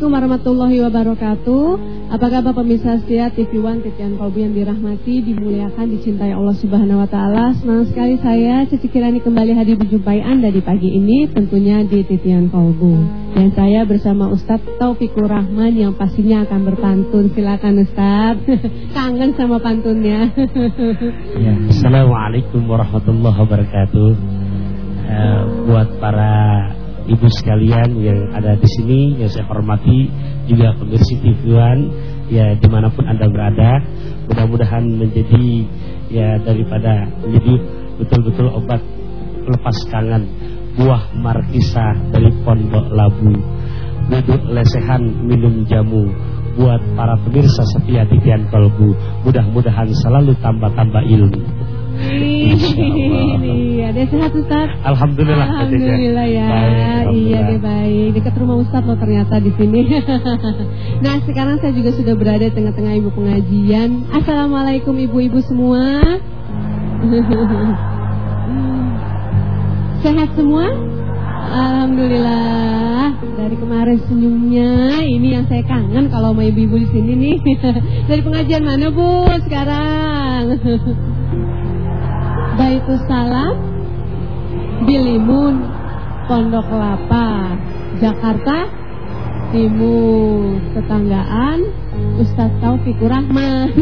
Assalamualaikum warahmatullahi wabarakatuh. Apa kabar pemirsa setia TV One Titian Kolbu yang dirahmati, dimuliakan, dicintai Allah Subhanahu Wa Taala. Senang sekali saya Cici Kirani kembali hadir berjumpai Anda di pagi ini Tentunya di Titian Kolbu Dan saya bersama Ustadz Taufikur Rahman yang pastinya akan berpantun. Silakan Ustadz. Kangen sama pantunnya. Ya, Assalamualaikum warahmatullahi wabarakatuh. Uh, Buat para ibu sekalian yang ada di sini yang saya hormati juga pemirsa TV One ya di mana pun anda berada mudah-mudahan menjadi ya daripada menjadi betul-betul obat lepas kangen buah markisa dari pondok labu. Duduk lesehan minum jamu. Buat para pemirsa setia titian kalbu mudah-mudahan selalu tambah-tambah ilmu Iya, dia sehat Ustaz. Alhamdulillah. Alhamdulillah ya. Baik, iya deh baik. Dekat rumah Ustaz loh ternyata di sini. nah, sekarang saya juga sudah berada di tengah-tengah ibu pengajian. Assalamualaikum ibu-ibu semua. sehat semua? Alhamdulillah dari kemarin senyumnya ini yang saya kangen kalau sama ibu-ibu di sini nih dari pengajian mana bu sekarang Baitus Salam Bilimun Pondok Kelapa Jakarta Timur Tetanggaan Ustadz Taufikur Rahman.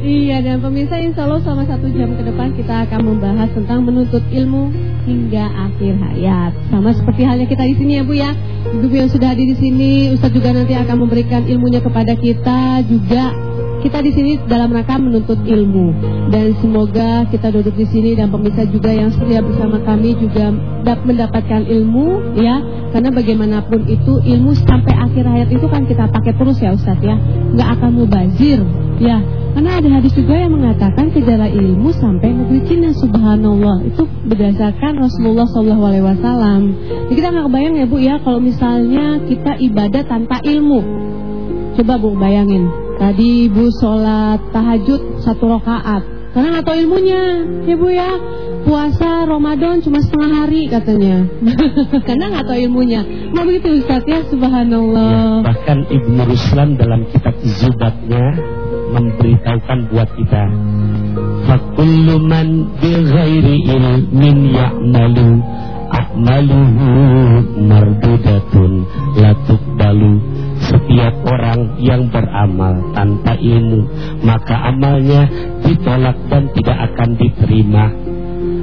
Iya dan pemirsa insya Allah selama satu jam ke depan kita akan membahas tentang menuntut ilmu hingga akhir hayat. Sama seperti halnya kita di sini ya Bu ya. Ibu yang sudah hadir di sini Ustadz juga nanti akan memberikan ilmunya kepada kita Juga kita di sini dalam rangka menuntut ilmu. Dan semoga kita duduk di sini dan pemirsa juga yang setia bersama kami juga dapat mendapatkan ilmu ya. Karena bagaimanapun itu ilmu sampai akhir hayat itu kan kita pakai terus ya Ustadz ya. Nggak akan mubazir ya. Karena ada hadis juga yang mengatakan kejar ilmu sampai negeri Cina subhanallah. Itu berdasarkan Rasulullah SAW jadi kita nggak kebayang ya Bu ya kalau misalnya kita ibadah tanpa ilmu. Coba Bu bayangin Tadi ibu sholat tahajud satu rakaat. Karena nggak tahu ilmunya Ya bu ya. Puasa Ramadan cuma setengah hari katanya. Karena nggak tahu ilmunya. Nah begitu Ustaz ya? Subhanallah. Ya, Bahkan Ibnu Ruslan dalam kitab Zubatnya Memberitahukan buat kita. Fakullu man bighairi ilmin ya'malu Ahmaluhu mardudatun latuk balu setiap orang yang beramal tanpa ilmu maka amalnya ditolak dan tidak akan diterima.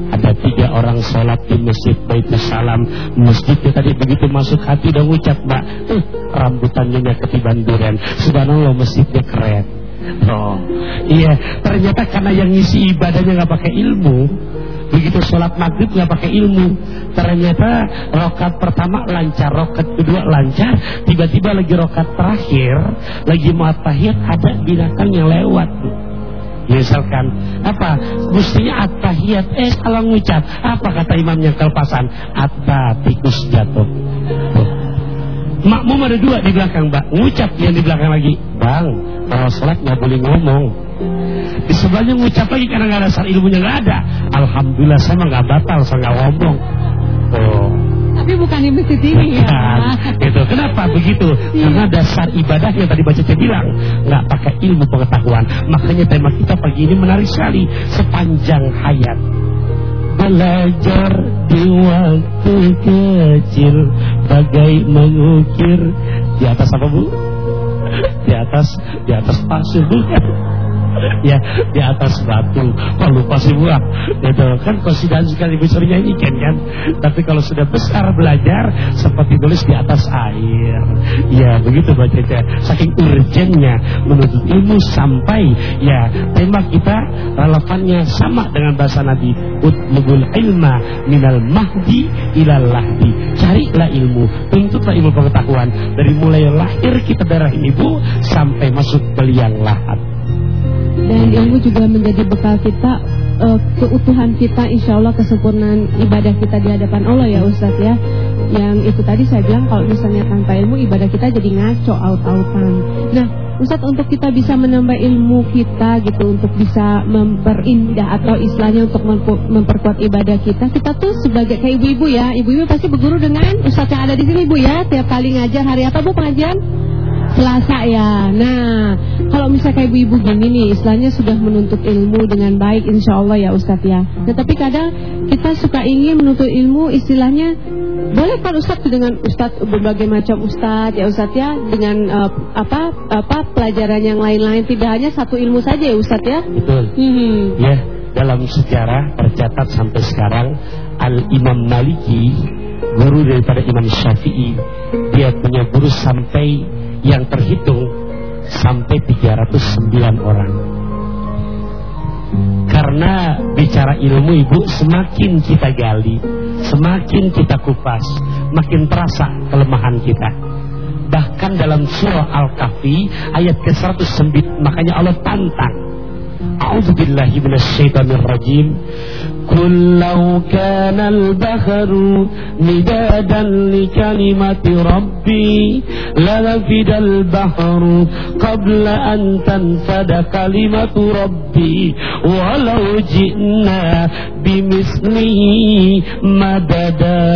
Ada tiga orang sholat di masjid Baitul Salam. Masjidnya tadi begitu masuk hati dan ucap mbak uh, rambutannya ketiban durian. Subhanallah masjidnya keren. Oh iya ternyata karena yang ngisi ibadahnya nggak pakai ilmu Begitu sholat maghrib nggak pakai ilmu. Ternyata rokat pertama lancar, rokat kedua lancar. Tiba-tiba lagi rokat terakhir, lagi mau tahiyat ada binatang yang lewat. Misalkan apa? Mestinya at-tahiyat Eh salah ngucap Apa kata imamnya kelpasan Atta tikus jatuh Tuh. Makmum ada dua di belakang mbak Ngucap yang di belakang lagi Bang Kalau sholat nggak boleh ngomong di sebelahnya ngucap lagi karena nggak ada asal ilmunya nggak ada. Alhamdulillah saya nggak batal, saya nggak ngomong. Oh. Tapi bukan di masjid ini ya. Gitu. Kenapa begitu? Iya. Karena dasar ibadah yang tadi baca saya bilang nggak pakai ilmu pengetahuan. Makanya tema kita pagi ini menarik sekali sepanjang hayat. Belajar di waktu kecil bagai mengukir di atas apa bu? Di atas di atas pasir bukan? ya di atas batu kok lupa sih buah gitu. Kan konsidansi sekali bisa nyanyikan kan? Tapi kalau sudah besar belajar seperti tulis di atas air. Ya begitu bacanya saking urgennya menuntut ilmu sampai ya tema kita relevannya sama dengan bahasa Nabi. Utlubul ilma minal mahdi ilal lahdi. Carilah ilmu tuntutlah ilmu pengetahuan. Dari mulai lahir kita darah ibu sampai masuk beliang lahat dan ilmu juga menjadi bekal kita uh, keutuhan kita insya Allah kesempurnaan ibadah kita di hadapan Allah ya Ustadz ya. Yang itu tadi saya bilang kalau misalnya tanpa ilmu ibadah kita jadi ngaco aut-autan nah Ustadz untuk kita bisa menambah ilmu kita gitu untuk bisa memperindah atau istilahnya untuk memperkuat ibadah kita kita tuh sebagai kayak ibu-ibu ya. Ibu-ibu pasti berguru dengan Ustadz yang ada di sini Bu ya. Tiap kali ngajar hari apa Bu pengajian Selasa ya. Nah, kalau misalnya kayak ibu-ibu gini nih, istilahnya sudah menuntut ilmu dengan baik, insya Allah ya Ustadz ya. Nah, tapi kadang kita suka ingin menuntut ilmu, istilahnya boleh kan Ustadz dengan Ustadz berbagai macam Ustadz ya Ustadz ya dengan uh, apa apa pelajaran yang lain-lain tidak hanya satu ilmu saja ya Ustadz ya. Betul. Hmm. Ya dalam sejarah tercatat sampai sekarang Al Imam Maliki guru daripada Imam Syafi'i dia punya guru sampai yang terhitung sampai 309 orang. Karena bicara ilmu ibu semakin kita gali, semakin kita kupas, makin terasa kelemahan kita. Bahkan dalam surah Al-Kahfi ayat ke-109 makanya Allah tantang. A'udzubillahi minasyaitonirrajim. قل لو كان البحر مدادا لكلمة ربي لنفد البحر قبل أن تنفد كلمة ربي. ولو جئنا بمثله مددا.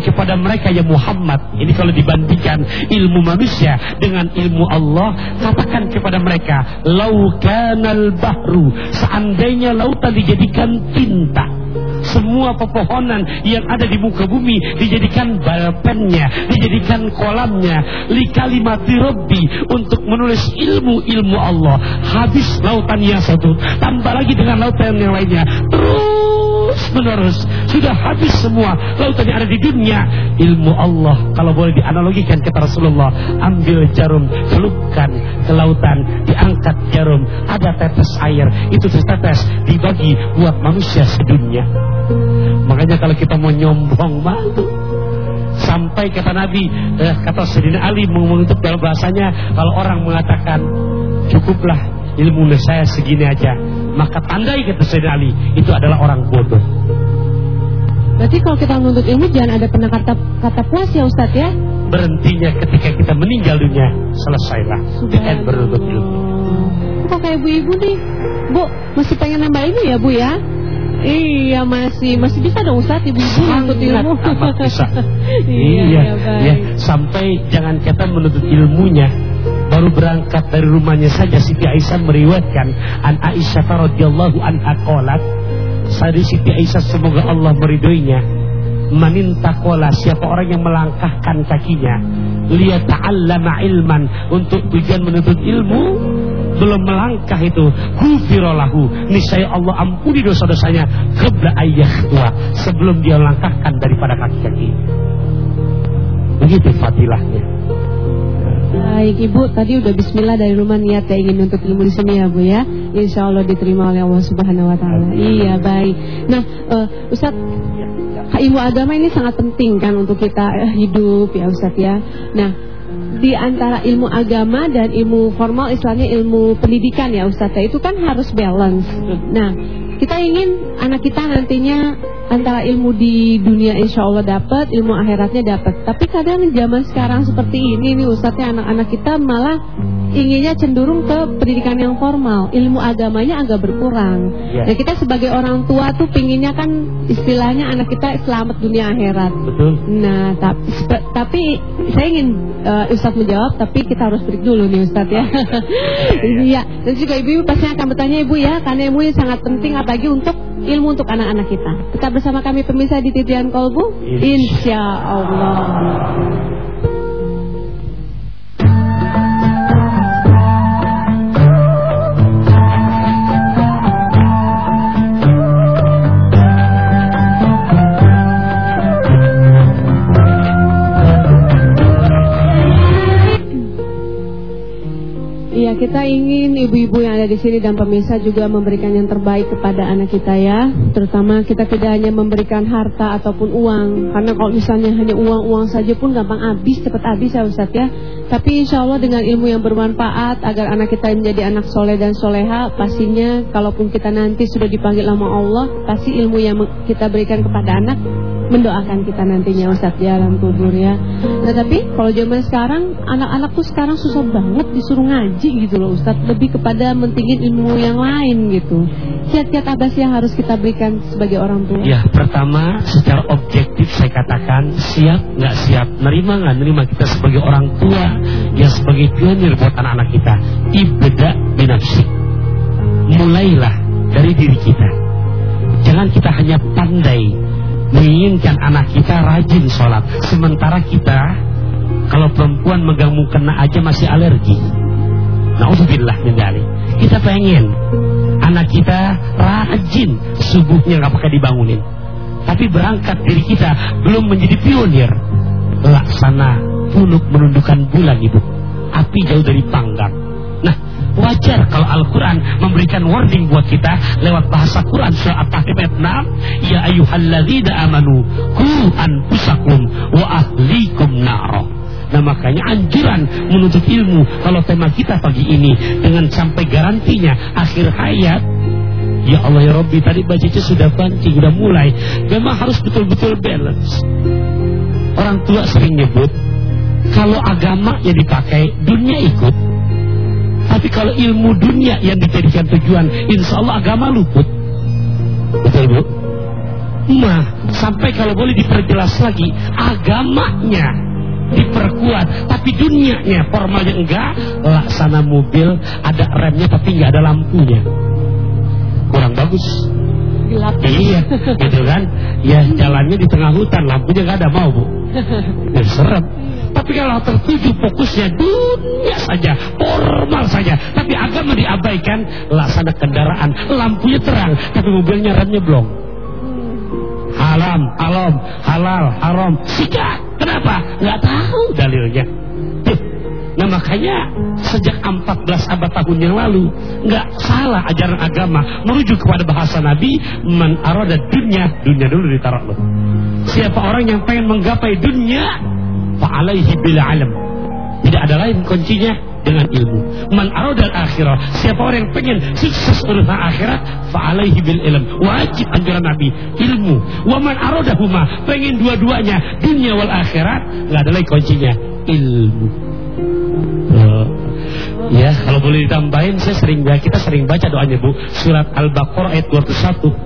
Kepada mereka ya Muhammad Ini kalau dibandingkan ilmu manusia Dengan ilmu Allah Katakan kepada mereka Laukanal bahru Seandainya lautan dijadikan tinta semua pepohonan yang ada di muka bumi dijadikan balpennya, dijadikan kolamnya, li kalimat Rabbi untuk menulis ilmu-ilmu Allah. Habis lautan yang satu, tambah lagi dengan lautan yang lainnya. Terus terus menerus. Sudah habis semua. Lautan yang ada di dunia. Ilmu Allah kalau boleh dianalogikan kata Rasulullah ambil jarum celupkan ke lautan diangkat jarum. Ada tetes air. Itu tetes dibagi buat manusia sedunia. Makanya kalau kita mau nyombong malu. Sampai kata Nabi eh, kata Sayyidina Ali mengutuk dalam bahasanya kalau orang mengatakan cukuplah ilmu saya segini aja maka tandai kata Sayyidina Ali itu adalah orang bodoh. Berarti kalau kita menuntut ilmu jangan ada pernah kata kata puas ya Ustaz ya? Berhentinya ketika kita meninggal dunia selesailah dengan menuntut ilmu. Kok kayak ibu-ibu nih, Bu masih pengen nambah ilmu ya Bu ya? Iya masih masih bisa dong Ustaz ibu-ibu menuntut ilmu. bisa. iya, iya, ya, sampai jangan kita menuntut ilmunya baru berangkat dari rumahnya saja Siti Aisyah meriwayatkan an Aisyah radhiyallahu anha qalat Sadi Siti Aisyah semoga Allah meridhoinya. Maninta kola siapa orang yang melangkahkan kakinya lihat ta'allama ilman untuk tujuan menuntut ilmu belum melangkah itu hufirolahu niscaya Allah ampuni dosa-dosanya kebla ayah tua sebelum dia melangkahkan daripada kaki-kaki. Begitu fadilahnya Baik Ibu, tadi udah bismillah dari rumah niat ya ingin untuk ilmu di sini ya Bu ya. Insya Allah diterima oleh Allah Subhanahu Wa Taala. Iya baik. Nah uh, Ustaz, ilmu agama ini sangat penting kan untuk kita uh, hidup ya Ustaz ya. Nah di antara ilmu agama dan ilmu formal istilahnya ilmu pendidikan ya Ustaz ya itu kan harus balance. Nah kita ingin anak kita nantinya antara ilmu di dunia insya Allah dapat, ilmu akhiratnya dapat. Tapi kadang zaman sekarang seperti ini nih Ustaznya anak-anak kita malah inginnya cenderung ke pendidikan yang formal, ilmu agamanya agak berkurang. Yeah. Nah kita sebagai orang tua tuh pinginnya kan istilahnya anak kita selamat dunia akhirat. Betul. Nah tapi, tapi saya ingin uh, Ustadz menjawab, tapi kita harus break dulu nih Ustadz ya. Iya. Dan juga ibu-ibu pasti akan bertanya ibu ya, karena ilmu ini sangat penting apalagi untuk ilmu untuk anak-anak kita. Tetap bersama kami pemirsa di Titian Kolbu. Insya Allah. Kita ingin ibu-ibu yang ada di sini dan pemirsa juga memberikan yang terbaik kepada anak kita ya. Terutama kita tidak hanya memberikan harta ataupun uang. Karena kalau misalnya hanya uang-uang saja pun gampang habis, cepat habis ya Ustaz ya. Tapi insya Allah dengan ilmu yang bermanfaat agar anak kita menjadi anak soleh dan soleha, pastinya kalaupun kita nanti sudah dipanggil sama Allah, pasti ilmu yang kita berikan kepada anak mendoakan kita nantinya Ustadz di alam kubur ya. Nah tapi kalau zaman sekarang anak-anak tuh sekarang susah banget disuruh ngaji gitu loh Ustadz. Lebih kepada mentingin ilmu yang lain gitu. Kiat-kiat apa sih yang harus kita berikan sebagai orang tua? Ya pertama secara objektif saya katakan siap nggak siap, nerima nggak nerima kita sebagai orang tua yang sebagai pionir buat anak-anak kita. Ibda binafsi. Mulailah dari diri kita. Jangan kita hanya pandai menginginkan anak kita rajin sholat. Sementara kita, kalau perempuan megang mukena aja masih alergi. Na'udzubillah min Kita pengen anak kita rajin subuhnya nggak pakai dibangunin. Tapi berangkat diri kita belum menjadi pionir. Laksana punuk menundukkan bulan ibu. Api jauh dari memberikan warning buat kita lewat bahasa Quran surah At-Tahrim ayat 6. Ya ayuhalladzina amanu ku anfusakum wa ahlikum naro. Nah makanya anjuran menuntut ilmu kalau tema kita pagi ini dengan sampai garantinya akhir hayat Ya Allah ya Rabbi tadi bacanya sudah pancing sudah mulai memang harus betul-betul balance orang tua sering nyebut kalau agama yang dipakai dunia ikut tapi kalau ilmu dunia yang dijadikan tujuan, insya Allah agama luput. Betul bu? Nah, sampai kalau boleh diperjelas lagi, agamanya diperkuat, tapi dunianya formalnya enggak, laksana mobil ada remnya tapi enggak ada lampunya. Kurang bagus. Gelap. Iya, gitu kan? Ya jalannya di tengah hutan, lampunya enggak ada mau bu. Ya, serem. Tapi kalau tertuju fokusnya dunia saja, formal saja. Tapi agama diabaikan, laksana kendaraan, lampunya terang, tapi mobilnya remnya belum. Haram, haram, halal, haram. Sikat. Kenapa? Nggak tahu dalilnya. Nah makanya sejak 14 abad tahun yang lalu nggak salah ajaran agama merujuk kepada bahasa Nabi man dunia dunia dulu ditaruh loh. Siapa orang yang pengen menggapai dunia fa'alaihi bil alam. Tidak ada lain kuncinya dengan ilmu. Man aradal akhirah, siapa orang yang pengen sukses urusan akhirat, fa'alaihi bil ilm. Wajib anjuran Nabi, ilmu. Wa man aradahuma, pengen dua-duanya, dunia wal akhirat, enggak ada lagi kuncinya, ilmu. Ya, kalau boleh ditambahin, saya sering kita sering baca doanya Bu, surat Al-Baqarah ayat 201.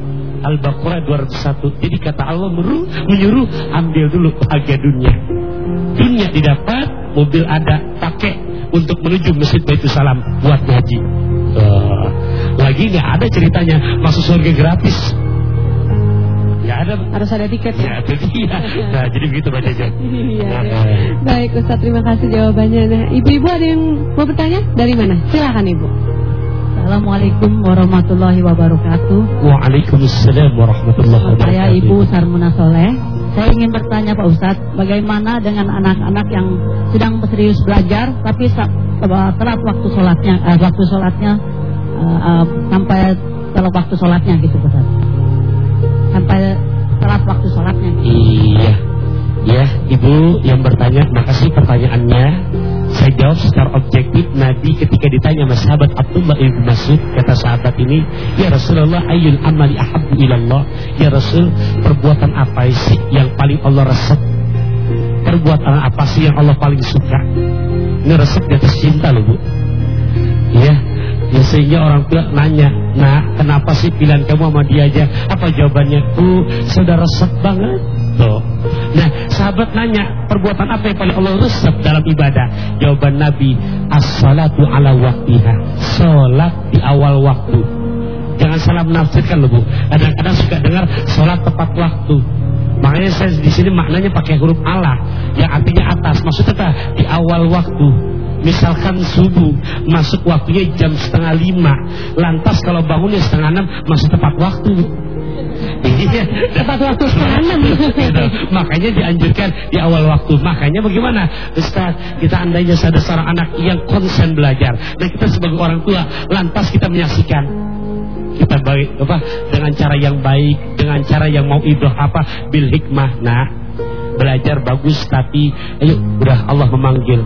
Al-Baqarah 201 Jadi kata Allah menyuruh Ambil dulu bahagia dunia dunia didapat, mobil ada, pakai untuk menuju Masjid Baitul Salam buat haji. Uh, lagi nggak ada ceritanya masuk surga gratis. Nggak ada. Harus ada tiket ya. ya. Nah, jadi begitu baca aja. Iya. Nah, ya. Baik Ustaz, terima kasih jawabannya. Nah, ibu-ibu ada yang mau bertanya? Dari mana? Silakan Ibu. Assalamualaikum warahmatullahi wabarakatuh. Waalaikumsalam warahmatullahi wabarakatuh. Saya Ibu Sarmuna Soleh. Saya ingin bertanya Pak Ustadz, bagaimana dengan anak-anak yang sedang serius belajar, tapi telat waktu sholatnya, uh, waktu sholatnya uh, uh, sampai telat waktu sholatnya gitu Pak Ustadz. Sampai telat waktu sholatnya. Gitu. Iya, ya Ibu yang bertanya, makasih pertanyaannya. Saya jawab secara objektif Nabi ketika ditanya sama sahabat Abdullah ibn Mas'ud Kata sahabat ini Ya Rasulullah ayul amali ahabu ilallah Ya Rasul perbuatan apa sih yang paling Allah resep Perbuatan apa sih yang Allah paling suka Ini resep di atas cinta loh bu Ya Ya sehingga orang tua nanya, nah kenapa sih pilihan kamu sama dia aja? Apa jawabannya? Uh, saudara resep banget. Tuh. Nah, sahabat nanya, perbuatan apa yang paling Allah resep dalam ibadah? Jawaban Nabi, as-salatu ala waktiha. Salat di awal waktu. Jangan salah menafsirkan loh, Bu. Kadang-kadang suka dengar salat tepat waktu. Makanya saya di sini maknanya pakai huruf Allah yang artinya atas. Maksudnya apa? Di awal waktu. Misalkan subuh masuk waktunya jam setengah lima, lantas kalau bangunnya setengah enam masuk tepat waktu. Iya. Tepat waktu setengah enam. Makanya dianjurkan di awal waktu. Makanya bagaimana? Ustaz, kita andainya ada seorang anak yang konsen belajar. Dan kita sebagai orang tua, lantas kita menyaksikan kita baik apa dengan cara yang baik dengan cara yang mau ibadah apa bil hikmah nah belajar bagus tapi ayo udah Allah memanggil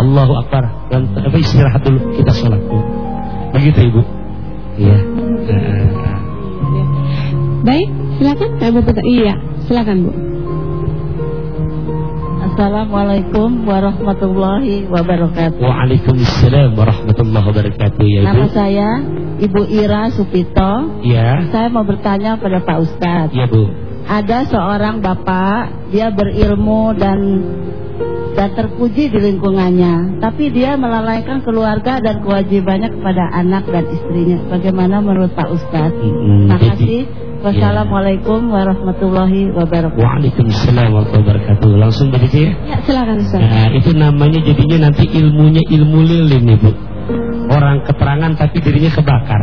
Allahu Akbar dan apa istirahat dulu kita sholat dulu begitu ibu iya Nah, Baik, silakan. Ibu Putra. Iya, silakan Bu. Assalamualaikum warahmatullahi wabarakatuh. Waalaikumsalam warahmatullahi wabarakatuh ya ibu Nama saya Ibu Ira Supito. ya Saya mau bertanya pada Pak Ustadz. ya bu Ada seorang bapak, dia berilmu dan dan terpuji di lingkungannya, tapi dia melalaikan keluarga dan kewajibannya kepada anak dan istrinya. Bagaimana menurut Pak Ustadz? Mm, Terima jadi- kasih. Wassalamualaikum warahmatullahi wabarakatuh. Waalaikumsalam warahmatullahi wabarakatuh langsung begitu ya Ya, silakan Ustaz. Nah, itu namanya jadinya nanti ilmunya ilmu lilin ibu. Orang keterangan tapi dirinya kebakar.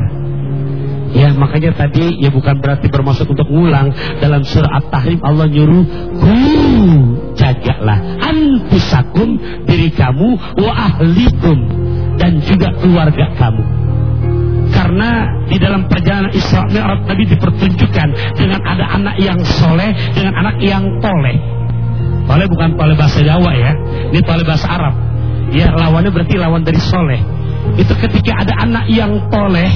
Ya makanya tadi ya bukan berarti bermaksud untuk ngulang dalam surah At-Tahrim Allah nyuruh ku jagalah anfusakum diri kamu wa ahlikum dan juga keluarga kamu. Karena di dalam perjalanan Isra Mi'raj Nabi dipertunjukkan dengan ada anak yang soleh dengan anak yang toleh. Toleh bukan toleh bahasa Jawa ya, ini toleh bahasa Arab. Ya lawannya berarti lawan dari soleh. Itu ketika ada anak yang toleh,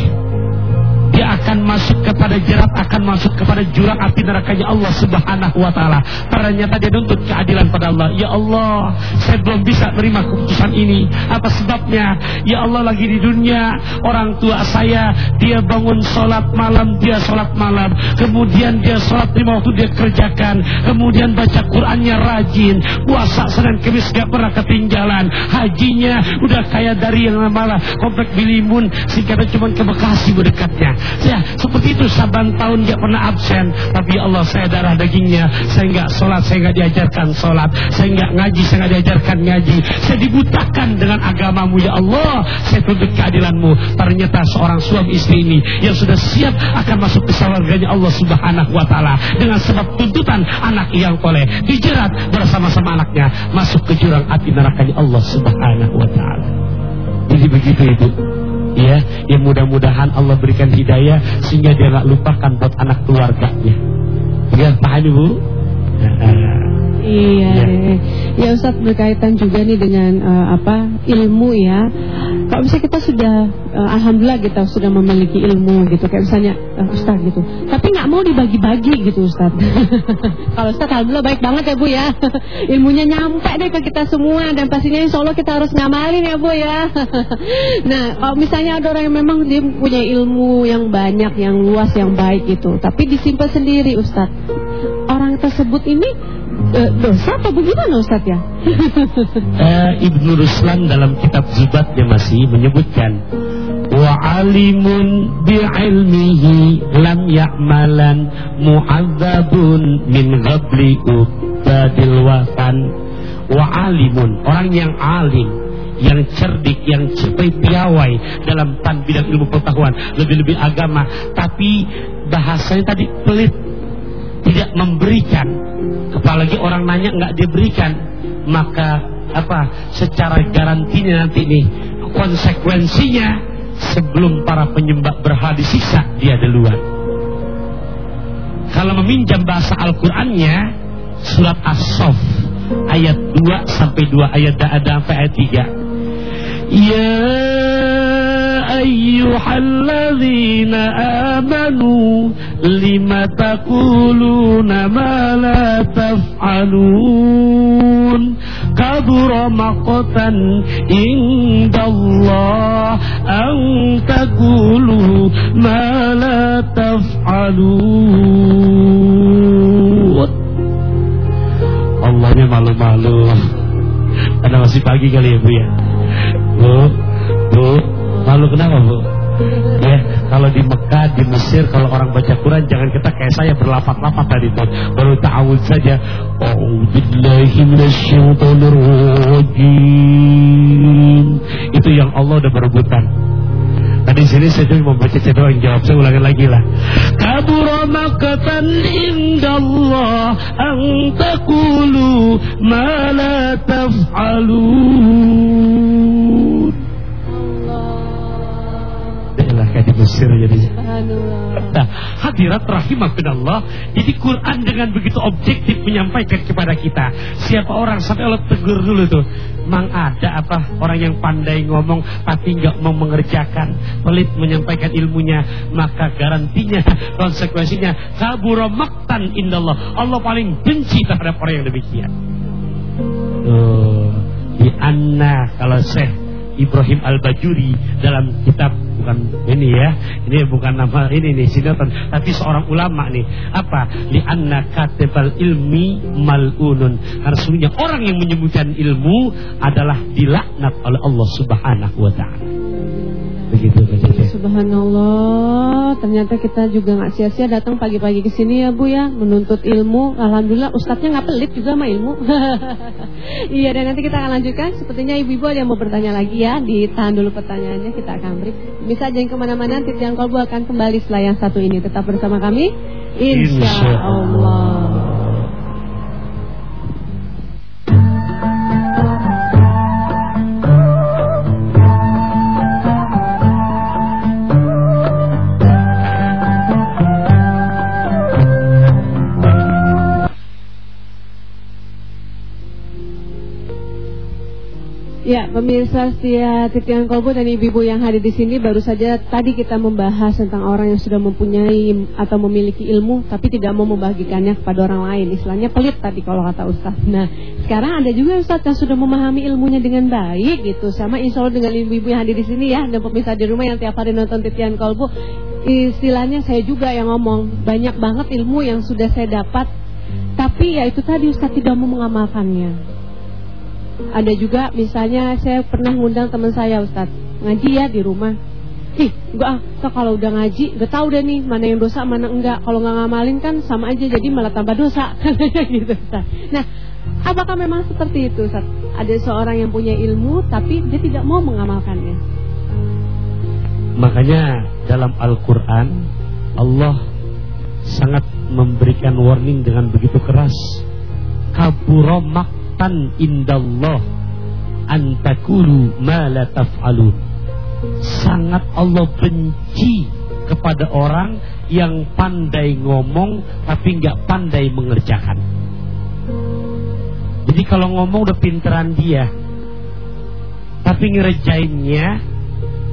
dia akan masuk kepada jerat, akan masuk kepada jurang api nerakanya Allah Subhanahu wa taala. Ternyata dia nuntut keadilan pada Allah. Ya Allah, saya belum bisa menerima keputusan ini. Apa sebabnya? Ya Allah lagi di dunia, orang tua saya dia bangun sholat malam, dia sholat malam. Kemudian dia sholat lima waktu dia kerjakan. Kemudian baca Qurannya rajin. Puasa Senin Kamis gak pernah ketinggalan. Hajinya udah kayak dari yang malah komplek Bilimun. Singkatnya cuma ke Bekasi berdekatnya. Ya, seperti itu saban tahun dia pernah absen. Tapi ya Allah saya darah dagingnya. Saya nggak sholat, saya nggak diajarkan sholat. Saya nggak ngaji, saya nggak diajarkan ngaji. Saya dibutakan dengan agamamu ya Allah. Saya tuntut keadilanmu. Ternyata seorang suami istri ini yang sudah siap akan masuk ke surganya Allah Subhanahu wa taala dengan sebab tuntutan anak yang toleh dijerat bersama-sama anaknya masuk ke jurang api nerakanya Allah Subhanahu wa taala. Jadi begitu Ibu. Ya, yang mudah-mudahan Allah berikan hidayah sehingga dia nggak lupakan buat anak keluarganya. Ya, paham Ibu? Nah, Iya, Ya. ya. ya Ustadz berkaitan juga nih dengan eh, apa ilmu ya. Kalau misalnya kita sudah, eh, alhamdulillah kita sudah memiliki ilmu gitu, kayak misalnya eh, Ustadz gitu. Tapi nggak mau dibagi-bagi gitu Ustadz. Kalau Ustadz alhamdulillah baik banget ya Bu ya. Ilmunya nyampe deh ke kita semua dan pastinya insya Allah kita harus ngamalin ya Bu ya. nah kalau misalnya ada orang yang memang dia punya ilmu yang banyak, yang luas, yang baik gitu, tapi disimpan sendiri Ustadz. Orang tersebut ini dosa apa bagaimana Ustaz ya? Eh, Ibnu Ruslan dalam kitab Zubatnya masih menyebutkan wa alimun bi ilmihi lam ya'malan mu'adzabun min ghabli ubadil watan. Wa alimun orang yang alim yang cerdik, yang piawai dalam bidang ilmu pengetahuan, lebih-lebih agama, tapi bahasanya tadi pelit, tidak memberikan. Apalagi orang nanya nggak diberikan maka apa secara garantinya nanti nih konsekuensinya sebelum para penyembah berhala disiksa dia duluan. Kalau meminjam bahasa Al-Qur'annya surat As-Saff ayat 2 sampai 2 ayat ada sampai ayat 3 ya أيها الذين آمنوا لم تقولون ما لا تفعلون كبر مقتا عند الله أن تقولوا ما لا تفعلون Allahnya malu-malu Karena masih pagi kali ya Bu ya Bu Bu Malu kenapa Bu? Ya, kalau di Mekah, di Mesir, kalau orang baca Quran jangan kita kayak saya berlapat-lapat tadi tuh. Baru ta'awud saja. A'udzubillahi. Itu yang Allah udah berebutan. Tadi sini saya cuma membaca doang jawab saya ulangi lagi lah. Kabura maqatan indallah an taqulu. Allah. kayak di Mesir jadi. Nah, hadirat rahimakumullah. Jadi Quran dengan begitu objektif menyampaikan kepada kita siapa orang sampai Allah tegur dulu tuh. Mang ada apa orang yang pandai ngomong tapi nggak mau mengerjakan, pelit menyampaikan ilmunya, maka garantinya konsekuensinya kabura maktan indallah. Allah paling benci terhadap orang yang demikian. Tuh, di anna kalau Syekh Ibrahim Al-Bajuri dalam kitab bukan ini ya. Ini bukan nama ini nih sinetron, tapi seorang ulama nih. Apa? Li anna katibal ilmi malunun. Sesungguhnya orang yang menyebutkan ilmu adalah dilaknat oleh Allah Subhanahu wa taala. Subhanallah, ternyata kita juga nggak sia-sia datang pagi-pagi ke sini ya Bu ya, menuntut ilmu. Alhamdulillah ustadznya nggak pelit juga sama ilmu. iya dan nanti kita akan lanjutkan. Sepertinya ibu-ibu ada yang mau bertanya lagi ya, ditahan dulu pertanyaannya kita akan break. Bisa jangan ke mana-mana, Titian Kolbu akan kembali setelah yang satu ini. Tetap bersama kami, Insya Allah. Ya, pemirsa setia titian kolbu dan ibu-ibu yang hadir di sini baru saja tadi kita membahas tentang orang yang sudah mempunyai atau memiliki ilmu tapi tidak mau membagikannya kepada orang lain. Istilahnya pelit tadi kalau kata Ustaz. Nah, sekarang ada juga Ustaz yang sudah memahami ilmunya dengan baik gitu. Sama insya Allah dengan ibu-ibu yang hadir di sini ya dan pemirsa di rumah yang tiap hari nonton titian kolbu. Istilahnya saya juga yang ngomong banyak banget ilmu yang sudah saya dapat tapi ya itu tadi Ustaz tidak mau mengamalkannya. Ada juga misalnya saya pernah ngundang teman saya Ustaz ngaji ya di rumah. Ih, enggak ah, kalau udah ngaji udah tahu deh nih mana yang dosa mana enggak. Kalau nggak ngamalin kan sama aja jadi malah tambah dosa gitu Ustaz. Nah, apakah memang seperti itu Ustaz? Ada seorang yang punya ilmu tapi dia tidak mau mengamalkannya. Makanya dalam Al-Qur'an Allah sangat memberikan warning dengan begitu keras. Kaburomak maqtan indallah antakulu ma la taf'alun. Sangat Allah benci kepada orang yang pandai ngomong tapi nggak pandai mengerjakan. Jadi kalau ngomong udah pinteran dia, tapi ngerjainnya,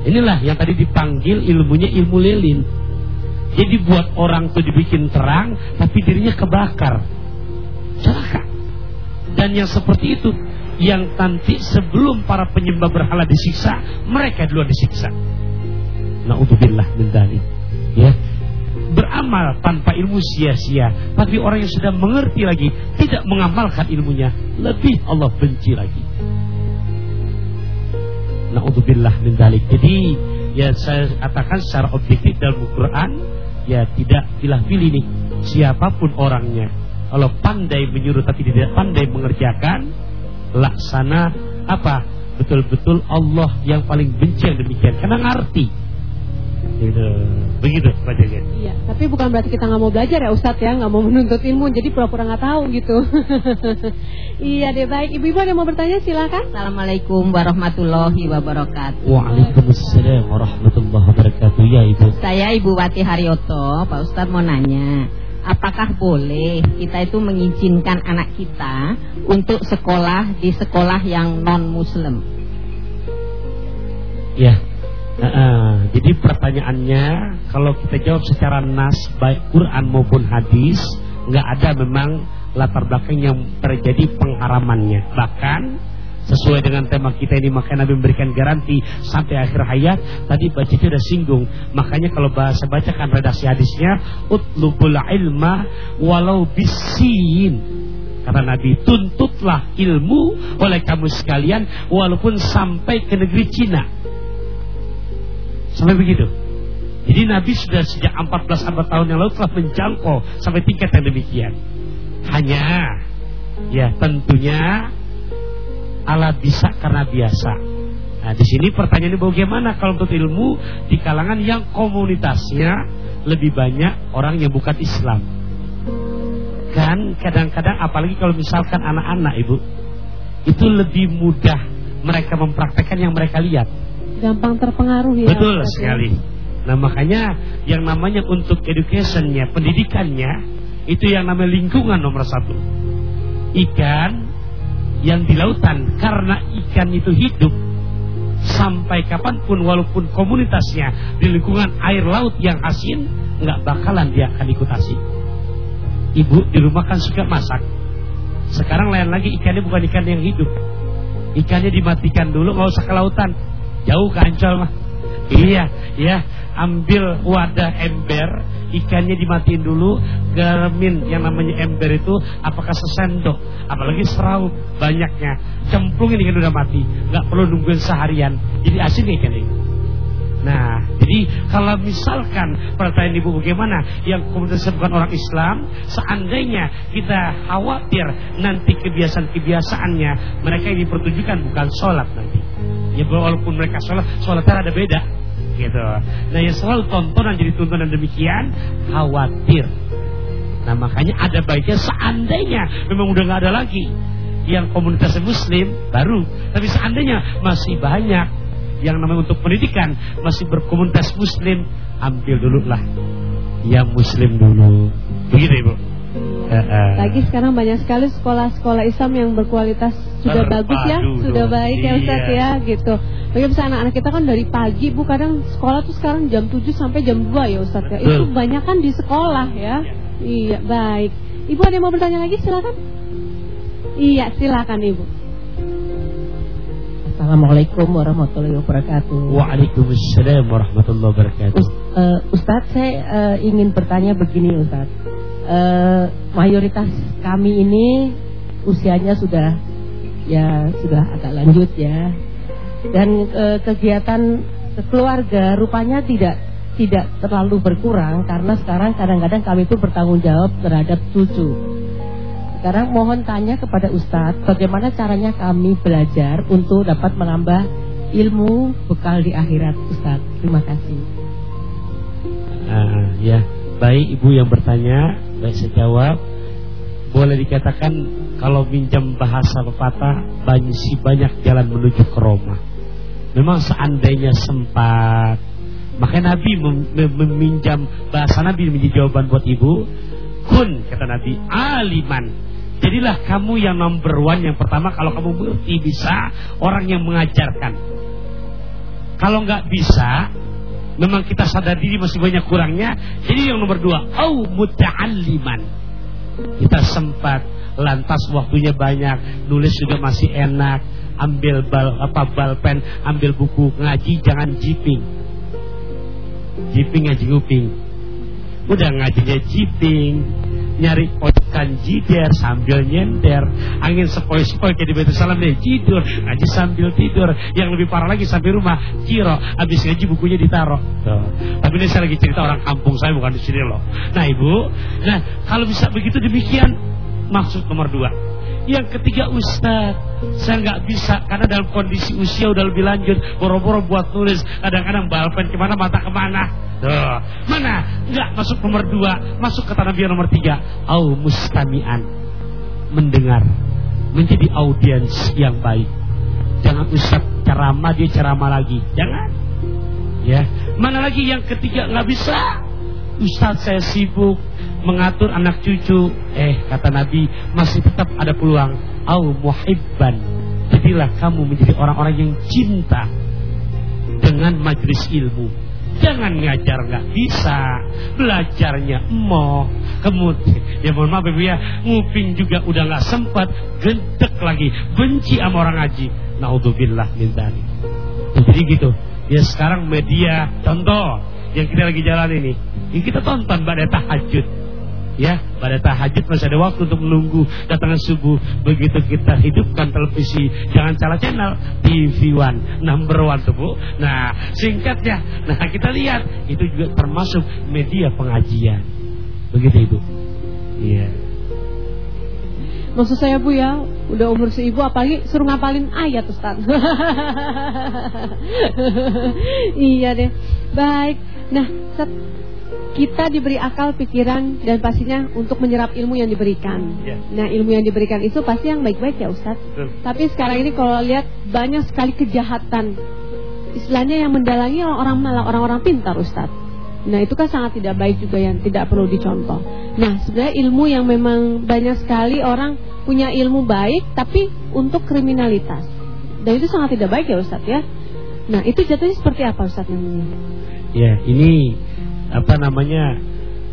inilah yang tadi dipanggil ilmunya ilmu lilin. Jadi buat orang tuh dibikin terang, tapi dirinya kebakar. Celaka. Dan yang seperti itu yang nanti sebelum para penyembah berhala disiksa, mereka duluan disiksa. Nauzubillah min dzalik. Ya. Beramal tanpa ilmu sia-sia, tapi orang yang sudah mengerti lagi tidak mengamalkan ilmunya, lebih Allah benci lagi. Nauzubillah min dzalik. Jadi ya saya katakan secara objektif dalam Al-Qur'an ya tidak pilih-pilih nih siapa pun orangnya kalau pandai menyuruh tapi tidak pandai mengerjakan, laksana apa? Betul-betul Allah yang paling benci yang demikian. Karena ngerti. Gitu. Begitu Pak Iya, tapi bukan berarti kita nggak mau belajar ya Ustadz ya, nggak mau menuntut ilmu, jadi pura-pura nggak tahu gitu. iya deh baik, ibu-ibu ada mau bertanya silakan. Assalamualaikum warahmatullahi wabarakatuh. Waalaikumsalam warahmatullahi wabarakatuh ya ibu. Saya Ibu Wati Haryoto, Pak Ustadz mau nanya apakah boleh kita itu mengizinkan anak kita untuk sekolah di sekolah yang non muslim? Ya, uh, uh, jadi pertanyaannya kalau kita jawab secara nas baik Quran maupun hadis nggak ada memang latar belakang yang terjadi pengharamannya. Bahkan Sesuai dengan tema kita ini maka Nabi memberikan garansi sampai akhir hayat. Tadi baca itu sudah singgung. Makanya kalau bahasa bacakan redaksi hadisnya utlubul ilma walau bisin. Karena Nabi tuntutlah ilmu oleh kamu sekalian walaupun sampai ke negeri Cina. Sampai begitu. Jadi Nabi sudah sejak 14 abad tahun yang lalu telah menjangkau sampai tingkat yang demikian. Hanya ya tentunya ala bisa karena biasa. Nah, di sini pertanyaannya bagaimana kalau untuk ilmu di kalangan yang komunitasnya lebih banyak orang yang bukan Islam. Bahkan kadang-kadang apalagi kalau misalkan anak-anak ibu itu lebih mudah mereka mempraktekkan yang mereka lihat. Gampang terpengaruh ya. Betul ya? sekali. Nah makanya yang namanya untuk educationnya, pendidikannya itu yang namanya lingkungan nomor satu. Ikan yang di lautan karena ikan itu hidup sampai kapan pun walaupun komunitasnya di lingkungan air laut yang asin nggak bakalan dia akan ikut asin. Ibu di rumah kan suka masak. Sekarang lain lagi ikannya bukan ikan yang hidup. Ikannya dimatikan dulu nggak usah ke lautan. Jauh ke Ancol mah. Iya, ya. Ambil wadah ember, ikannya dimatiin dulu, garamin yang namanya ember itu apakah sesendok, apalagi serau banyaknya. Cemplungin ikan udah mati, nggak perlu nungguin seharian. Jadi asin ikan ini. Nah, jadi kalau misalkan pertanyaan ibu bagaimana yang komunitas bukan orang Islam, seandainya kita khawatir nanti kebiasaan-kebiasaannya mereka yang dipertunjukkan bukan sholat nanti. Ya walaupun mereka sholat, sholatnya ada beda gitu. Nah yang selalu tontonan jadi tontonan demikian khawatir. Nah makanya ada baiknya seandainya memang udah nggak ada lagi yang komunitas muslim baru, tapi seandainya masih banyak yang namanya untuk pendidikan masih berkomunitas muslim ambil dulu lah yang muslim dulu begitu ibu lagi sekarang banyak sekali sekolah-sekolah Islam yang berkualitas sudah Terpadu bagus ya, sudah baik ya Ustaz Iya. ya gitu. Bagi misalnya anak-anak kita kan dari pagi Bu kadang sekolah tuh sekarang jam 7 sampai jam 2 ya Ustaz ya. Itu banyak kan di sekolah ya. Iya, baik. Ibu ada yang mau bertanya lagi silakan. Iya, silakan Ibu. Assalamualaikum warahmatullahi wabarakatuh. Waalaikumsalam warahmatullahi wabarakatuh Us- eh, Ustadz, saya eh, ingin bertanya begini Ustadz. Eh, mayoritas kami ini usianya sudah ya sudah agak lanjut ya. Dan eh, kegiatan keluarga rupanya tidak tidak terlalu berkurang karena sekarang kadang-kadang kami itu bertanggung jawab terhadap cucu. Sekarang mohon tanya kepada Ustadz, bagaimana caranya kami belajar untuk dapat menambah ilmu bekal di akhirat Ustadz. Terima kasih. Ah, ya, baik ibu yang bertanya, baik saya jawab. Boleh dikatakan kalau minjam bahasa pepatah banyak si banyak jalan menuju ke Roma. Memang seandainya sempat, makanya Nabi mem- mem- meminjam bahasa Nabi menjadi jawaban buat ibu. Kun kata Nabi aliman. Jadilah kamu yang number one yang pertama kalau kamu mengerti bisa orang yang mengajarkan. Kalau nggak bisa, memang kita sadar diri masih banyak kurangnya. Jadi yang nomor dua, au muta'alliman. Kita sempat lantas waktunya banyak, nulis juga masih enak, ambil bal apa balpen, ambil buku ngaji jangan jiping. Jiping ngaji nguping. Udah ngajinya jiping, nyari pojokan jider sambil nyender, angin sepoi-sepoi kayak di Baitul Salam deh, tidur, ngaji sambil tidur. Yang lebih parah lagi sampai rumah, kiro, habis ngaji bukunya ditaruh. Tuh. Tapi ini saya lagi cerita orang kampung saya bukan di sini loh. Nah ibu, nah kalau bisa begitu demikian maksud nomor dua. Yang ketiga Ustaz Saya nggak bisa Karena dalam kondisi usia udah lebih lanjut. Boro-boro buat nulis Kadang-kadang balpen ke mana mata ke mana. Tuh. Mana? Nggak masuk nomor dua Masuk Nabi yang nomor tiga. Au mustami'an. Mendengar. Menjadi audiens yang baik. Jangan Ustaz ceramah dia ceramah lagi. Jangan. Ya. Mana lagi yang ketiga nggak bisa. Ustaz saya sibuk mengatur anak cucu. Eh, kata Nabi, masih tetap ada peluang. Au muhibban. Jadilah kamu menjadi orang-orang yang cinta dengan majelis ilmu. Jangan ngajar nggak bisa, belajarnya emoh. Kemudian, ya mohon maaf ibu ya, nguping juga udah nggak sempat, gendek lagi, benci sama orang ngaji. Naudzubillah min. Jadi gitu. Ya sekarang media contoh yang kita lagi jalan ini, ini kita tonton pada tahajud. Ya, pada tahajud masih ada waktu untuk menunggu datangnya subuh. Begitu kita hidupkan televisi, jangan salah channel TV One, number one tuh bu. Nah, singkatnya, nah kita lihat itu juga termasuk media pengajian. Begitu ibu. Iya. Maksud saya Bu ya, udah umur seibu apalagi suruh ngapalin ayat Ustaz. iya deh. Baik. Nah, Ustaz, kita diberi akal, pikiran, dan pastinya untuk menyerap ilmu yang diberikan. Ya. Nah, ilmu yang diberikan itu pasti yang baik-baik ya Ustadz. Betul. Tapi sekarang ini kalau lihat banyak sekali kejahatan. Istilahnya yang mendalangi orang malah orang-orang pintar Ustadz. Nah itu kan sangat tidak baik juga yang tidak perlu dicontoh. Nah sebenarnya ilmu yang memang banyak sekali orang punya ilmu baik tapi untuk kriminalitas. Dan itu sangat tidak baik ya Ustadz ya. Nah itu jatuhnya seperti apa Ustadz namanya? Ya, ini apa namanya?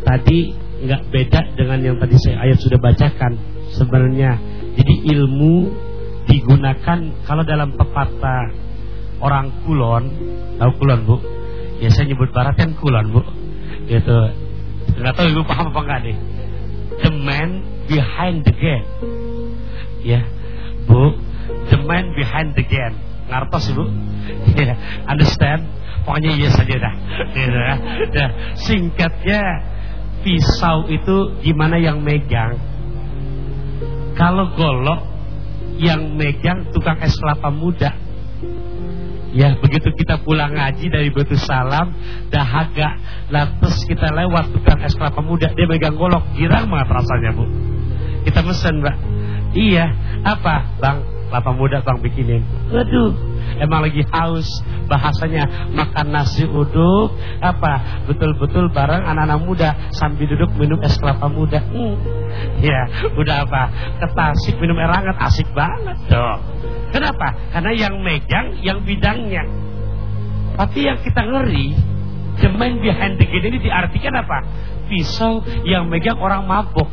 Tadi nggak beda dengan yang tadi saya ayat sudah bacakan sebenarnya. Jadi ilmu digunakan kalau dalam pepatah orang Kulon, tahu Kulon bu? Ya saya nyebut barat kan Kulon bu. Gitu. Nggak tahu ibu paham apa enggak nih? The man behind the gate. Ya, bu. The man behind the gate. Ngartos ibu? Ya, understand? Pokoknya yes saja dah. Singkatnya pisau itu gimana yang megang? Kalau golok yang megang tukang es kelapa muda. Ya begitu kita pulang ngaji dari Batu Salam Dahaga Lantas kita lewat tukang es kelapa muda Dia megang golok Girang banget rasanya bu Kita mesen mbak Iya apa bang kelapa muda bang bikinin Waduh Emang lagi haus Bahasanya makan nasi uduk Apa Betul-betul bareng anak-anak muda Sambil duduk minum es kelapa muda hmm. Ya udah apa Ketasik minum air hangat Asik banget dong Kenapa? Karena yang megang yang bidangnya. Tapi yang kita ngeri, the man behind the gate ini diartikan apa? Pisau yang megang orang mabuk.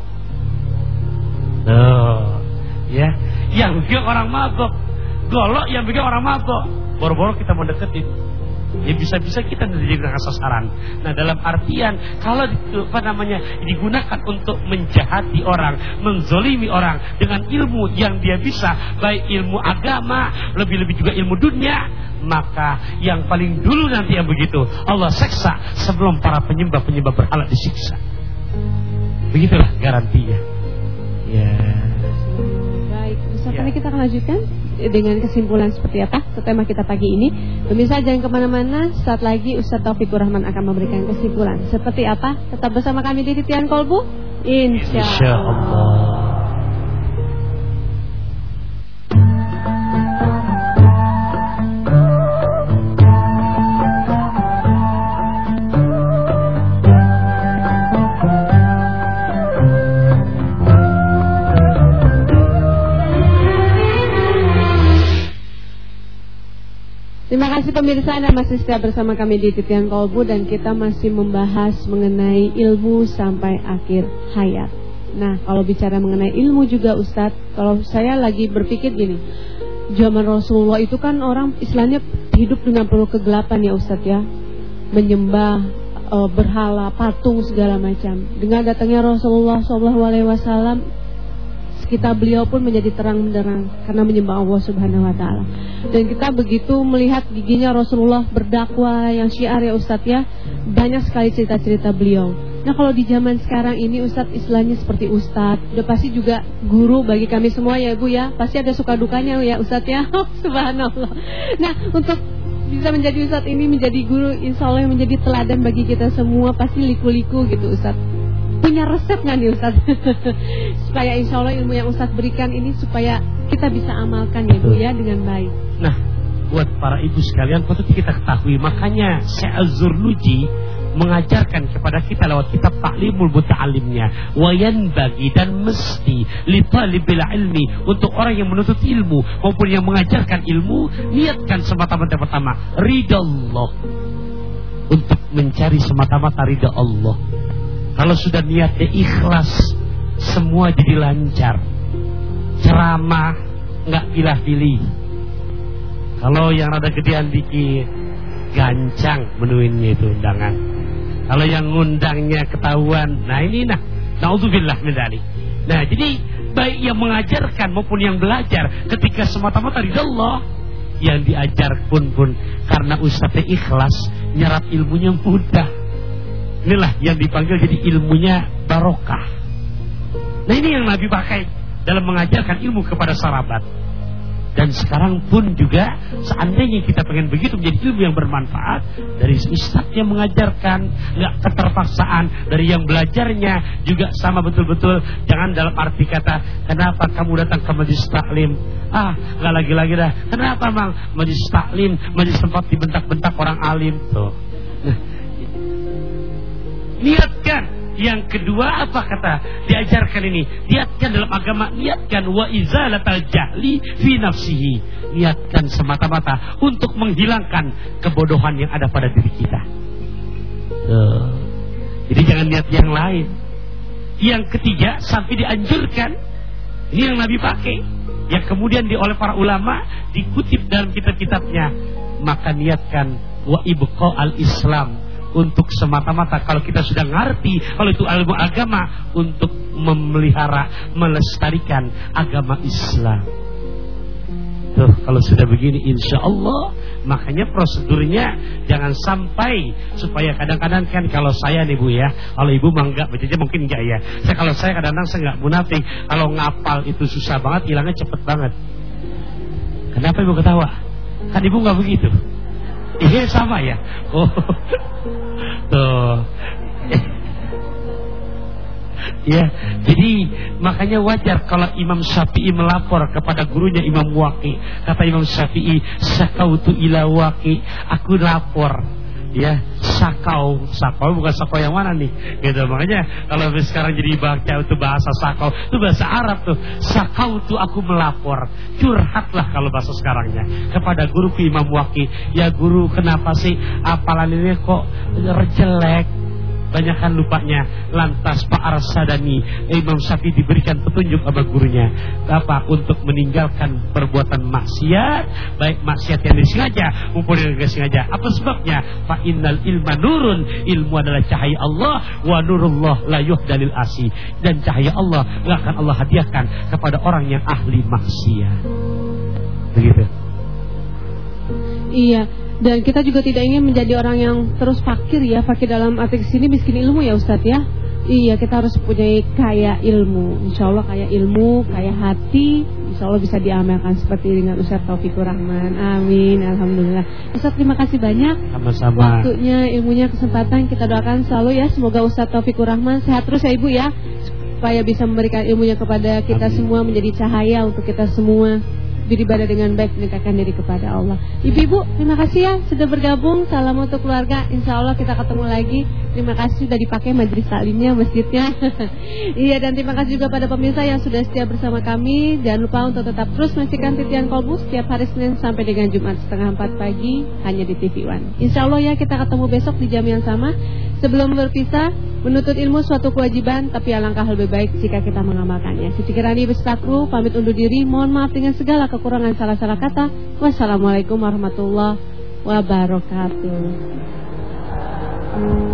Tuh, ya, yang megang orang mabuk. Golok yang megang orang mabuk. Boro-boro kita mau deketin. Ya bisa-bisa kita dijadikan sasaran. Nah dalam artian kalau apa namanya digunakan untuk menjahati orang, menzolimi orang dengan ilmu yang dia bisa, baik ilmu agama, lebih-lebih juga ilmu dunia, maka yang paling dulu nanti yang begitu Allah seksa sebelum para penyembah-penyembah berhala disiksa. Begitulah garantinya. Ya. Baik, Ustaz, Ya. ini kita akan lanjutkan dengan kesimpulan seperti apa tema kita pagi ini. Pemirsa jangan ke mana-mana, saat lagi Ustaz Taufikur Rahman akan memberikan kesimpulan. Seperti apa? Tetap bersama kami di Titian Kolbu. Insya Allah. Kasih pemirsa Anda masih setia bersama kami di Titian Kolbu dan kita masih membahas mengenai ilmu sampai akhir hayat. Nah, kalau bicara mengenai ilmu juga Ustadz, kalau saya lagi berpikir gini, zaman Rasulullah itu kan orang istilahnya hidup dengan penuh kegelapan ya Ustadz ya, menyembah eh, berhala, patung segala macam. Dengan datangnya Rasulullah SAW, kita beliau pun menjadi terang benderang karena menyembah Allah Subhanahu wa taala. Dan kita begitu melihat giginya Rasulullah berdakwah yang syiar ya Ustadz ya, banyak sekali cerita-cerita beliau. Nah kalau di zaman sekarang ini Ustadz istilahnya seperti Ustadz, udah pasti juga guru bagi kami semua ya Ibu ya, pasti ada suka dukanya ya Ustadz ya, Subhanallah. Nah untuk bisa menjadi Ustadz ini menjadi guru, insya Allah menjadi teladan bagi kita semua, pasti liku-liku gitu Ustadz punya resep nggak nih Ustadz? supaya insya Allah ilmu yang Ustadz berikan ini supaya kita bisa amalkan ya Bu ya dengan baik. Nah, buat para ibu sekalian patut kita ketahui makanya Syekh Az-Zurnuji mengajarkan kepada kita lewat kitab Ta'limul Muta'alimnya wayan bagi dan mesti li talibil ilmi untuk orang yang menuntut ilmu maupun yang mengajarkan ilmu niatkan semata-mata pertama ridha Allah untuk mencari semata-mata ridha Allah kalau sudah niatnya ikhlas semua jadi lancar ceramah nggak pilih-pilih kalau yang rada gedean dikit gancang menuinnya itu undangan. Kalau yang ngundangnya ketahuan, nah ini nah, naudzubillah min. Nah, jadi baik yang mengajarkan maupun yang belajar ketika semata-mata ridha Allah yang diajar pun pun karena ustadznya ikhlas nyerap ilmunya mudah. Inilah yang dipanggil jadi ilmunya barokah. Nah ini yang Nabi pakai dalam mengajarkan ilmu kepada sahabat. Dan sekarang pun juga seandainya kita pengen begitu menjadi ilmu yang bermanfaat dari ustaz yang mengajarkan, nggak keterpaksaan dari yang belajarnya juga sama betul-betul. Jangan dalam arti kata kenapa kamu datang ke majlis taklim? Ah, nggak lagi-lagi dah. Kenapa mang majlis taklim, majlis tempat dibentak-bentak orang alim tuh. Niatkan yang kedua apa kata diajarkan ini? Niatkan dalam agama, niatkan wa izalatal jahli fi nafsihi. Niatkan semata-mata untuk menghilangkan kebodohan yang ada pada diri kita. Uh, jadi jangan niat yang lain. Yang ketiga sampai dianjurkan ini yang Nabi pakai yang kemudian di oleh para ulama dikutip dalam kitab-kitabnya maka niatkan wa ibqa al Islam untuk semata-mata. Kalau kita sudah ngerti kalau itu ilmu agama untuk memelihara melestarikan agama Islam. Tuh kalau sudah begini insya Allah makanya prosedurnya jangan sampai supaya kadang-kadang kan kalau saya nih Bu ya kalau Ibu mah enggak mungkin enggak ya. Saya kalau saya kadang-kadang saya enggak munafik kalau ngapal itu susah banget hilangnya cepet banget. Kenapa Ibu ketawa? Kan Ibu enggak begitu Iya sama ya oh Tuh. Ya, jadi makanya wajar kalau Imam Syafi'i melapor kepada gurunya Imam Waqi. Kata Imam Syafi'i, "Sakautu ila Waqi." Aku lapor ya sakau. Sakau bukan sakau yang mana nih? Gitu makanya kalau sekarang jadi baca itu bahasa sakau. Itu bahasa Arab tuh. Sakau tuh aku melapor. Curhatlah kalau bahasa sekarangnya. Kepada guru Imam Waki ya guru kenapa sih apalan ini kok jelek banyakkan lupanya. Lantas Pak Arsadani Imam Syafi'i diberikan petunjuk sama gurunya. Apa untuk meninggalkan perbuatan maksiat? Baik maksiat yang disengaja maupun yang tidak sengaja. Apa sebabnya? Fa innal ilma nurun. Ilmu adalah cahaya Allah. Wa nurullah la yuhdalil asi. Dan cahaya Allah enggak akan Allah hadiahkan kepada orang yang ahli maksiat. Begitu. Iya dan kita juga tidak ingin menjadi orang yang terus fakir ya, fakir dalam arti sini miskin ilmu ya Ustadz ya. Iya, kita harus punya kaya ilmu. Insya Allah kaya ilmu, kaya hati. Insya Allah bisa diamalkan seperti dengan Ustadz Taufikur Rahman. Amin. Alhamdulillah. Ustadz terima kasih banyak. Sama-sama. Waktunya, ilmunya, kesempatan kita doakan selalu ya. Semoga Ustadz Taufikur Rahman sehat terus ya Ibu ya. Supaya bisa memberikan ilmunya kepada kita Amin. semua menjadi cahaya untuk kita semua beribadah dengan baik mendekatkan diri kepada Allah. Ibu-ibu, terima kasih ya sudah bergabung. Salam untuk keluarga. Insya Allah kita ketemu lagi. Terima kasih sudah dipakai majelis taklimnya, masjidnya. iya dan terima kasih juga pada pemirsa yang sudah setia bersama kami. Jangan lupa untuk tetap terus menyaksikan titian kolbu setiap hari Senin sampai dengan Jumat setengah empat pagi hanya di TV One. Insya Allah ya kita ketemu besok di jam yang sama. Sebelum berpisah, menuntut ilmu suatu kewajiban, tapi alangkah lebih baik jika kita mengamalkannya. Siti Kirani beserta pamit undur diri. Mohon maaf dengan segala kekurangan salah-salah kata. Wassalamualaikum warahmatullahi wabarakatuh. Hmm.